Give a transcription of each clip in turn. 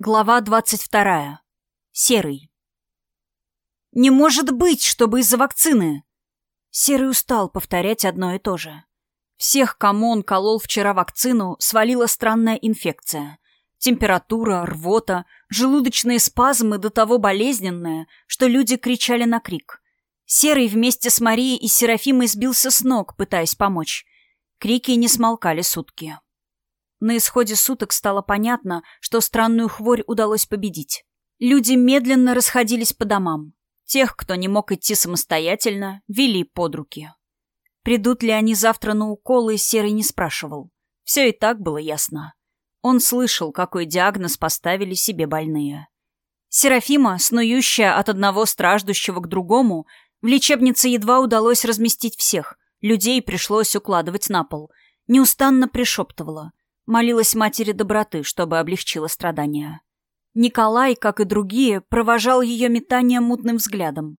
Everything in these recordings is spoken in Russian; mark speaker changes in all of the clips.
Speaker 1: Глава двадцать вторая. Серый. «Не может быть, чтобы из-за вакцины!» Серый устал повторять одно и то же. Всех, кому он колол вчера вакцину, свалила странная инфекция. Температура, рвота, желудочные спазмы до того болезненные, что люди кричали на крик. Серый вместе с Марией и Серафимой сбился с ног, пытаясь помочь. Крики не смолкали сутки. На исходе суток стало понятно, что странную хворь удалось победить. Люди медленно расходились по домам. Тех, кто не мог идти самостоятельно, вели под руки. Придут ли они завтра на уколы, Серый не спрашивал. Все и так было ясно. Он слышал, какой диагноз поставили себе больные. Серафима, снующая от одного страждущего к другому, в лечебнице едва удалось разместить всех. Людей пришлось укладывать на пол. Неустанно пришептывала. Молилась матери доброты, чтобы облегчила страдания. Николай, как и другие, провожал ее метанием мутным взглядом.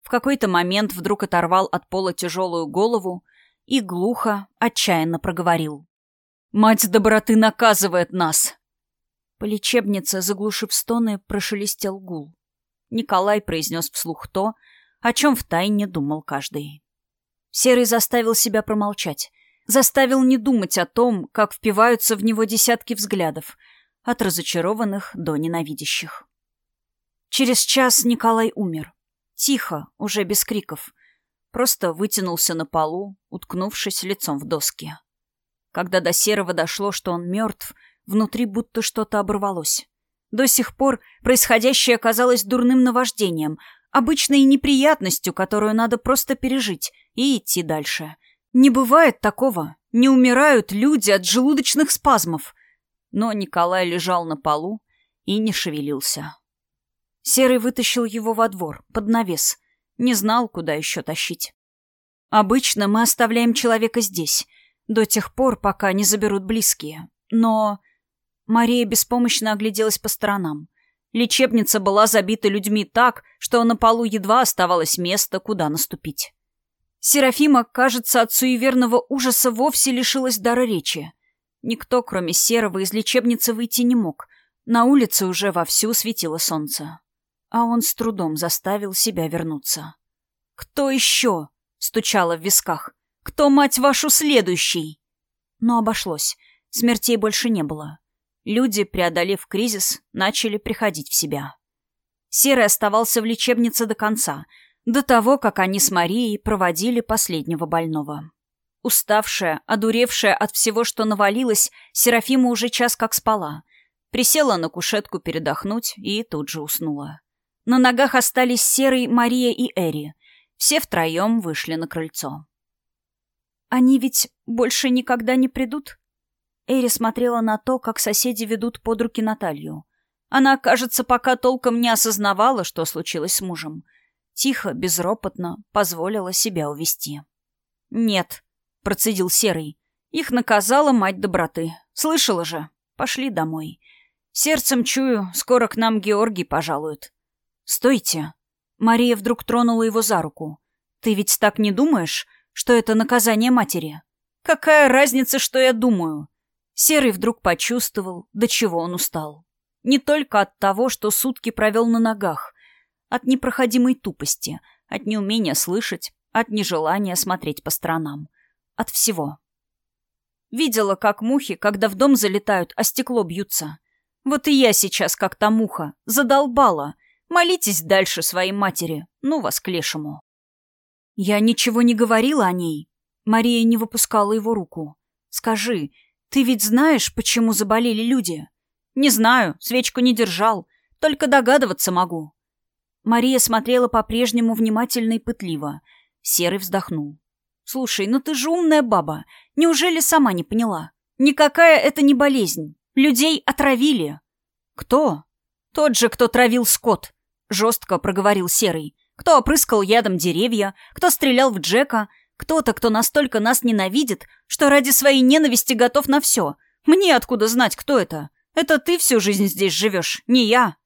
Speaker 1: В какой-то момент вдруг оторвал от пола тяжелую голову и глухо, отчаянно проговорил. «Мать доброты наказывает нас!» По лечебнице, заглушив стоны, прошелестел гул. Николай произнес вслух то, о чем втайне думал каждый. Серый заставил себя промолчать, заставил не думать о том, как впиваются в него десятки взглядов, от разочарованных до ненавидящих. Через час Николай умер. Тихо, уже без криков. Просто вытянулся на полу, уткнувшись лицом в доски. Когда до Серого дошло, что он мертв, внутри будто что-то оборвалось. До сих пор происходящее казалось дурным наваждением, обычной неприятностью, которую надо просто пережить и идти дальше — не бывает такого. Не умирают люди от желудочных спазмов. Но Николай лежал на полу и не шевелился. Серый вытащил его во двор, под навес. Не знал, куда еще тащить. Обычно мы оставляем человека здесь, до тех пор, пока не заберут близкие. Но... Мария беспомощно огляделась по сторонам. Лечебница была забита людьми так, что на полу едва оставалось место, куда наступить. Серафима, кажется, от суеверного ужаса вовсе лишилась дара речи. Никто, кроме Серого, из лечебницы выйти не мог. На улице уже вовсю светило солнце. А он с трудом заставил себя вернуться. «Кто еще?» — стучало в висках. «Кто, мать вашу, следующий?» Но обошлось. Смертей больше не было. Люди, преодолев кризис, начали приходить в себя. Серый оставался в лечебнице до конца — до того, как они с Марией проводили последнего больного. Уставшая, одуревшая от всего, что навалилось, Серафима уже час как спала. Присела на кушетку передохнуть и тут же уснула. На ногах остались Серый, Мария и Эри. Все втроем вышли на крыльцо. «Они ведь больше никогда не придут?» Эри смотрела на то, как соседи ведут под руки Наталью. Она, кажется, пока толком не осознавала, что случилось с мужем — тихо, безропотно позволила себя увести. «Нет», — процедил Серый, — «их наказала мать доброты. Слышала же? Пошли домой. Сердцем чую, скоро к нам Георгий пожалует». «Стойте!» Мария вдруг тронула его за руку. «Ты ведь так не думаешь, что это наказание матери?» «Какая разница, что я думаю?» Серый вдруг почувствовал, до чего он устал. Не только от того, что сутки провел на ногах, от непроходимой тупости, от неумения слышать, от нежелания смотреть по сторонам. От всего. Видела, как мухи, когда в дом залетают, а стекло бьются. Вот и я сейчас, как та муха, задолбала. Молитесь дальше своей матери, ну вас к лешему. Я ничего не говорила о ней. Мария не выпускала его руку. Скажи, ты ведь знаешь, почему заболели люди? Не знаю, свечку не держал, только догадываться могу. Мария смотрела по-прежнему внимательно и пытливо. Серый вздохнул. «Слушай, ну ты же умная баба. Неужели сама не поняла? Никакая это не болезнь. Людей отравили». «Кто?» «Тот же, кто травил скот», — жестко проговорил Серый. «Кто опрыскал ядом деревья, кто стрелял в Джека, кто-то, кто настолько нас ненавидит, что ради своей ненависти готов на все. Мне откуда знать, кто это? Это ты всю жизнь здесь живешь, не я».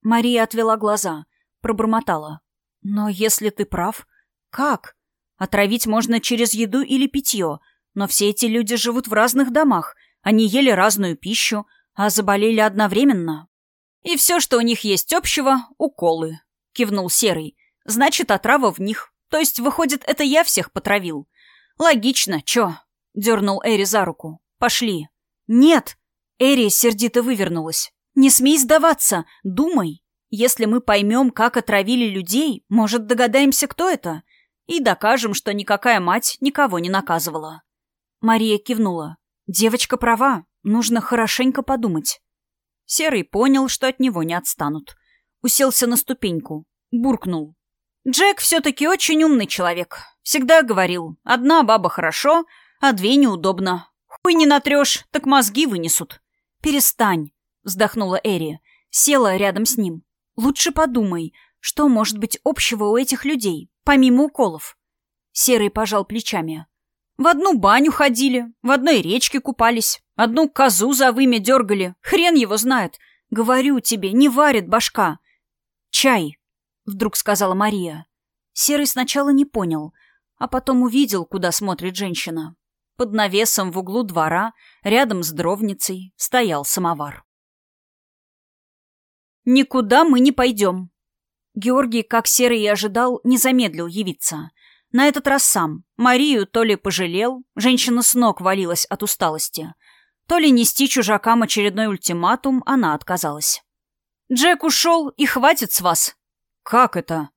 Speaker 1: Мария отвела глаза пробормотала. «Но если ты прав, как? Отравить можно через еду или питье, но все эти люди живут в разных домах, они ели разную пищу, а заболели одновременно. «И все, что у них есть общего — уколы», — кивнул Серый. «Значит, отрава в них. То есть, выходит, это я всех потравил». «Логично, чё?» — дернул Эри за руку. «Пошли». «Нет!» — Эри сердито вывернулась. «Не смей сдаваться! Думай! Если мы поймем, как отравили людей, может, догадаемся, кто это? И докажем, что никакая мать никого не наказывала». Мария кивнула. «Девочка права. Нужно хорошенько подумать». Серый понял, что от него не отстанут. Уселся на ступеньку. Буркнул. «Джек все-таки очень умный человек. Всегда говорил, одна баба хорошо, а две неудобно. Хуй не натрешь, так мозги вынесут». «Перестань», — вздохнула Эри. Села рядом с ним. «Лучше подумай, что может быть общего у этих людей, помимо уколов?» Серый пожал плечами. В одну баню ходили, в одной речке купались, одну козу за вымя дергали. Хрен его знает. Говорю тебе, не варит башка. Чай, вдруг сказала Мария. Серый сначала не понял, а потом увидел, куда смотрит женщина. Под навесом в углу двора, рядом с дровницей, стоял самовар. «Никуда мы не пойдем». Георгий, как Серый и ожидал, не замедлил явиться — на этот раз сам. Марию то ли пожалел, женщина с ног валилась от усталости, то ли нести чужакам очередной ультиматум она отказалась. «Джек ушел, и хватит с вас!» «Как это?»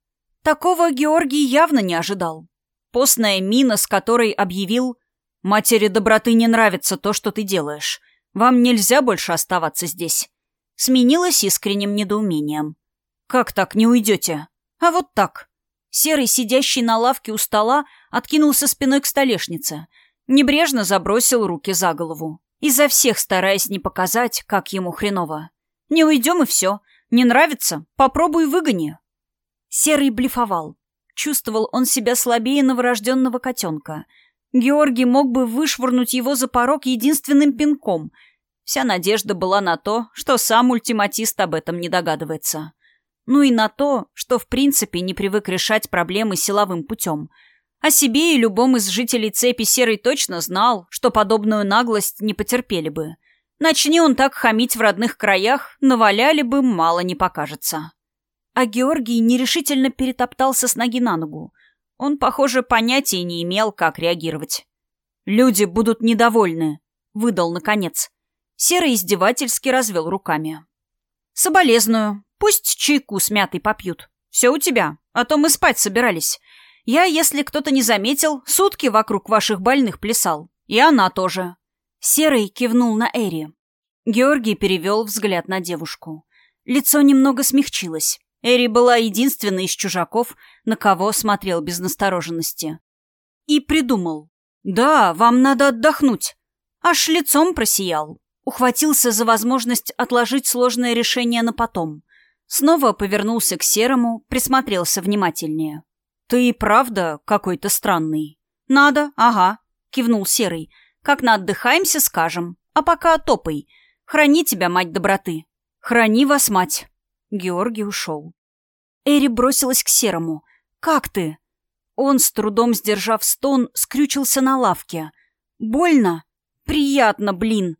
Speaker 1: Такого Георгий явно не ожидал. Постная мина, с которой объявил «Матери доброты не нравится то, что ты делаешь. Вам нельзя больше оставаться здесь». Сменилась искренним недоумением. «Как так не уйдете?» «А вот так. Серый, сидящий на лавке у стола, откинулся спиной к столешнице. Небрежно забросил руки за голову. Изо всех стараясь не показать, как ему хреново. «Не уйдем и все. Не нравится? Попробуй выгони». Серый блефовал. Чувствовал он себя слабее новорожденного котенка. Георгий мог бы вышвырнуть его за порог единственным пинком. Вся надежда была на то, что сам ультиматист об этом не догадывается ну и на то, что в принципе не привык решать проблемы силовым путем. О себе и любом из жителей цепи Серый точно знал, что подобную наглость не потерпели бы. Начни он так хамить в родных краях, наваляли бы, мало не покажется. А Георгий нерешительно перетоптался с ноги на ногу. Он, похоже, понятия не имел, как реагировать. «Люди будут недовольны», — выдал наконец. Серый издевательски развел руками. «Соболезную. Пусть чайку с мятой попьют. Все у тебя, а то мы спать собирались. Я, если кто-то не заметил, сутки вокруг ваших больных плясал. И она тоже». Серый кивнул на Эри. Георгий перевел взгляд на девушку. Лицо немного смягчилось. Эри была единственной из чужаков, на кого смотрел без настороженности. И придумал. «Да, вам надо отдохнуть». Аж лицом просиял. Ухватился за возможность отложить сложное решение на потом. Снова повернулся к Серому, присмотрелся внимательнее. «Ты и правда какой-то странный». «Надо, ага», — кивнул Серый. «Как наотдыхаемся, скажем. А пока топай. Храни тебя, мать доброты». «Храни вас, мать». Георгий ушел. Эри бросилась к Серому. «Как ты?» Он, с трудом сдержав стон, скрючился на лавке. «Больно?» «Приятно, блин!»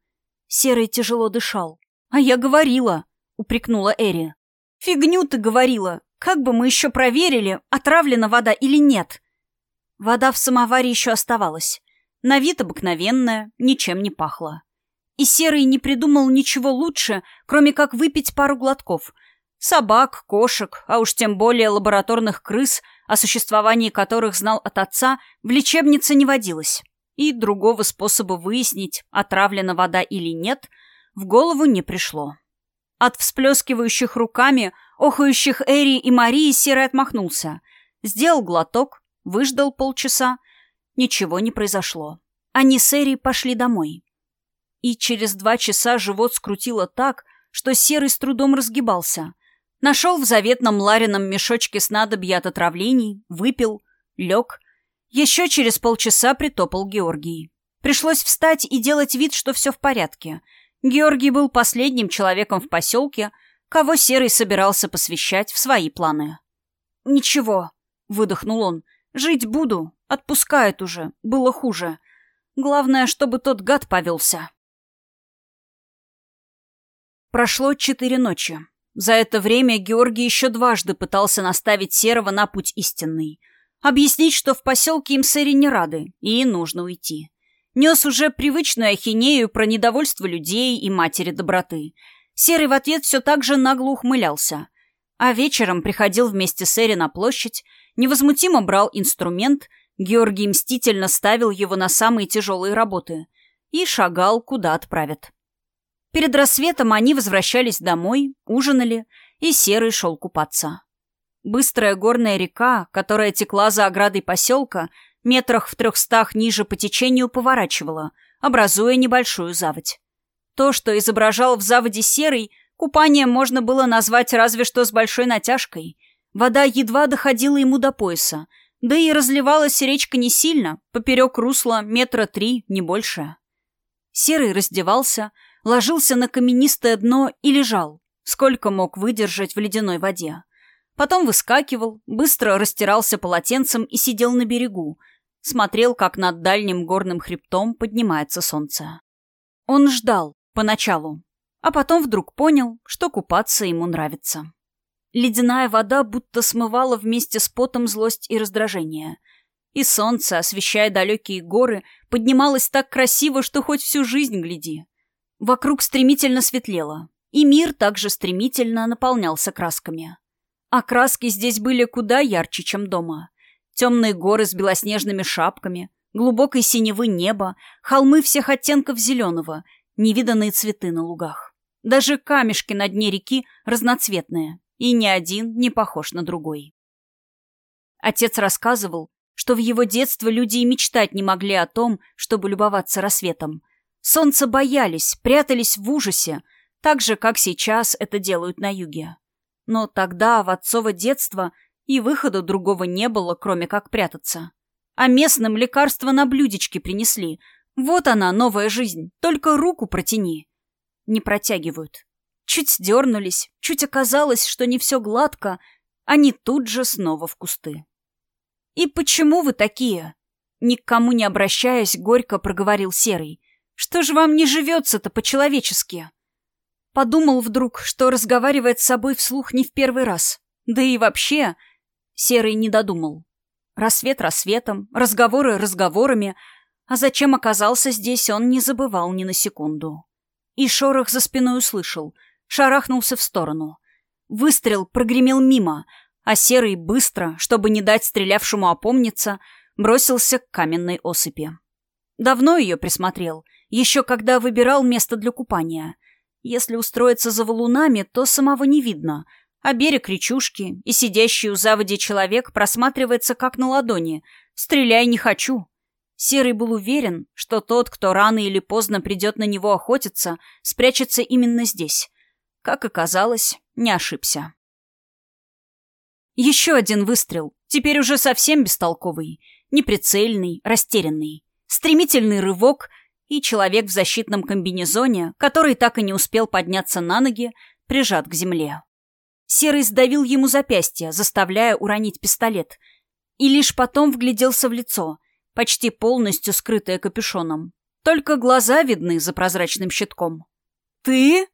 Speaker 1: Серый тяжело дышал. «А я говорила!» — упрекнула Эри. «Фигню ты говорила! Как бы мы еще проверили, отравлена вода или нет?» Вода в самоваре еще оставалась. На вид обыкновенная, ничем не пахла. И Серый не придумал ничего лучше, кроме как выпить пару глотков. Собак, кошек, а уж тем более лабораторных крыс, о существовании которых знал от отца, в лечебнице не водилось. И другого способа выяснить, отравлена вода или нет, в голову не пришло. От всплескивающих руками, охающих Эри и Марии Серый отмахнулся. Сделал глоток, выждал полчаса. Ничего не произошло. Они с Эри пошли домой. И через два часа живот скрутило так, что Серый с трудом разгибался. Нашел в заветном Ларином мешочке снадобья от отравлений, выпил, лег. Еще через полчаса притопал Георгий. Пришлось встать и делать вид, что все в порядке — Георгий был последним человеком в поселке, кого Серый собирался посвящать в свои планы. «Ничего», — выдохнул он, — «жить буду, отпускает уже, было хуже. Главное, чтобы тот гад повелся». Прошло четыре ночи. За это время Георгий еще дважды пытался наставить Серого на путь истинный. Объяснить, что в поселке им сэри не рады, и нужно уйти. Нес уже привычную ахинею про недовольство людей и матери доброты. Серый в ответ все так же нагло ухмылялся. А вечером приходил вместе с Эри на площадь, невозмутимо брал инструмент, Георгий мстительно ставил его на самые тяжелые работы и шагал, куда отправят. Перед рассветом они возвращались домой, ужинали, и Серый шел купаться. Быстрая горная река, которая текла за оградой поселка, метрах в трехстах ниже по течению поворачивала, образуя небольшую заводь. То, что изображал в заводе Серый, купанием можно было назвать разве что с большой натяжкой. Вода едва доходила ему до пояса, да и разливалась речка не сильно, поперек русла метра три, не больше. Серый раздевался, ложился на каменистое дно и лежал, сколько мог выдержать в ледяной воде. Потом выскакивал, быстро растирался полотенцем и сидел на берегу, смотрел, как над дальним горным хребтом поднимается солнце. Он ждал, поначалу, а потом вдруг понял, что купаться ему нравится. Ледяная вода будто смывала вместе с потом злость и раздражение. И солнце, освещая далекие горы, поднималось так красиво, что хоть всю жизнь гляди. Вокруг стремительно светлело, и мир также стремительно наполнялся красками. А краски здесь были куда ярче, чем дома. Темные горы с белоснежными шапками, глубокой синевы неба, холмы всех оттенков зеленого, невиданные цветы на лугах. Даже камешки на дне реки разноцветные, и ни один не похож на другой. Отец рассказывал, что в его детство люди и мечтать не могли о том, чтобы любоваться рассветом – Солнца боялись, прятались в ужасе, так же, как сейчас это делают на юге. Но тогда, в отцово детство, и выхода другого не было, кроме как прятаться. А местным лекарства на блюдечке принесли. Вот она, новая жизнь, только руку протяни. Не протягивают. Чуть дернулись, чуть оказалось, что не все гладко, они тут же снова в кусты. «И почему вы такие?» Ни к кому не обращаясь, горько проговорил Серый. Что же вам не живется-то по-человечески? Подумал вдруг, что разговаривает с собой вслух не в первый раз. Да и вообще... Серый не додумал. Рассвет рассветом, разговоры разговорами, а зачем оказался здесь, он не забывал ни на секунду. И шорох за спиной услышал, шарахнулся в сторону. Выстрел прогремел мимо, а Серый быстро, чтобы не дать стрелявшему опомниться, бросился к каменной осыпи. Давно ее присмотрел — еще когда выбирал место для купания. Если устроиться за валунами, то самого не видно, а берег речушки и сидящий у заводи человек просматривается как на ладони. «Стреляй не хочу». Серый был уверен, что тот, кто рано или поздно придет на него охотиться, спрячется именно здесь. Как оказалось, не ошибся. Еще один выстрел, теперь уже совсем бестолковый, неприцельный, растерянный. Стремительный рывок — и человек в защитном комбинезоне, который так и не успел подняться на ноги, прижат к земле. Серый сдавил ему запястье, заставляя уронить пистолет, и лишь потом вгляделся в лицо, почти полностью скрытое капюшоном. Только глаза видны за прозрачным щитком. «Ты?»